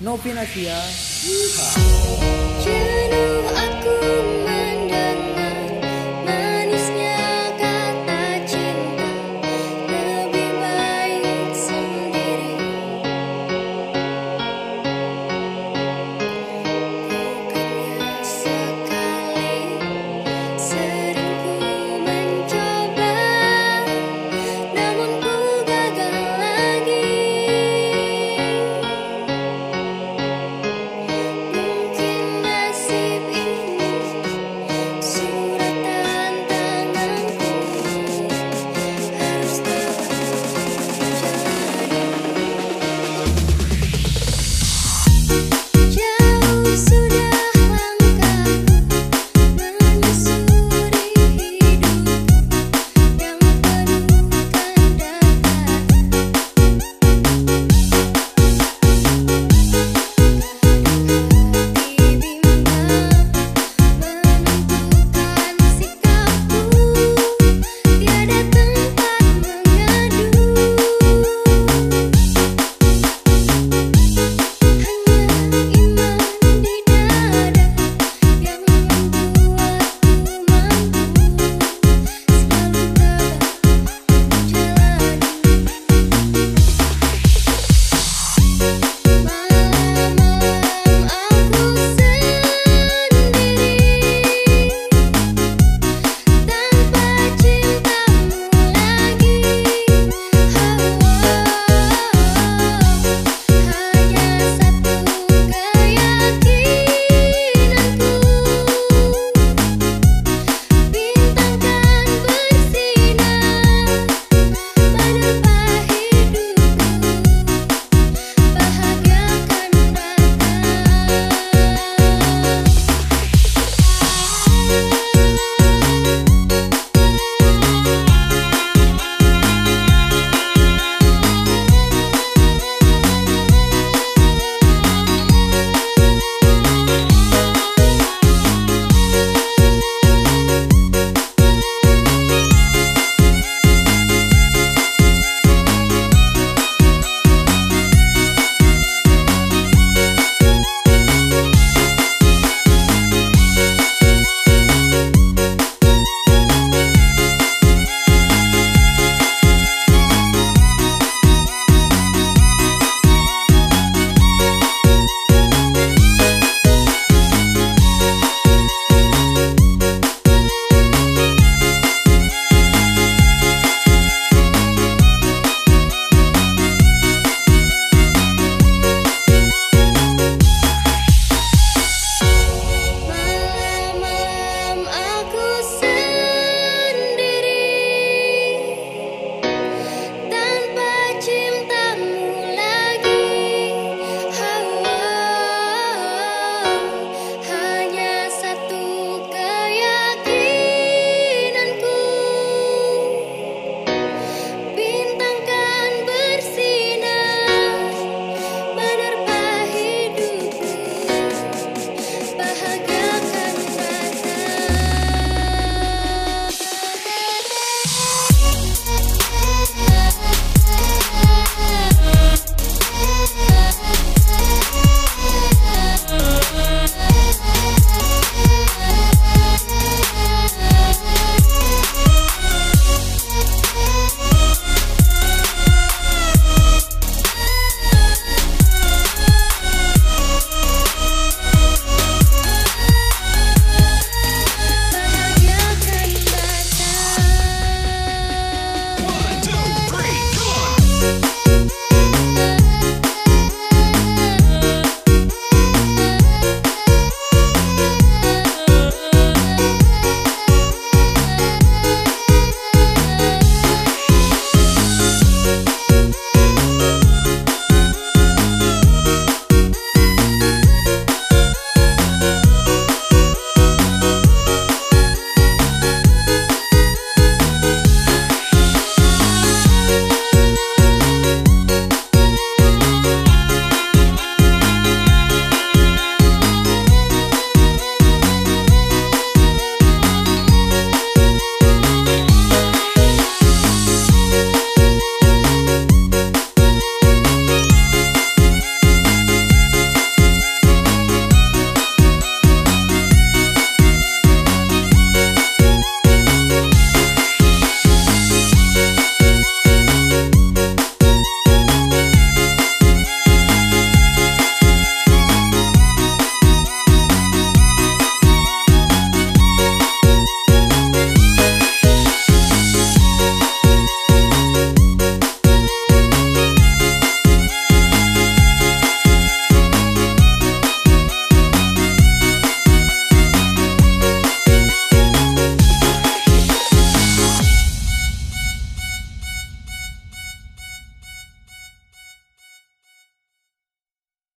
Novinasia. Yeehaw.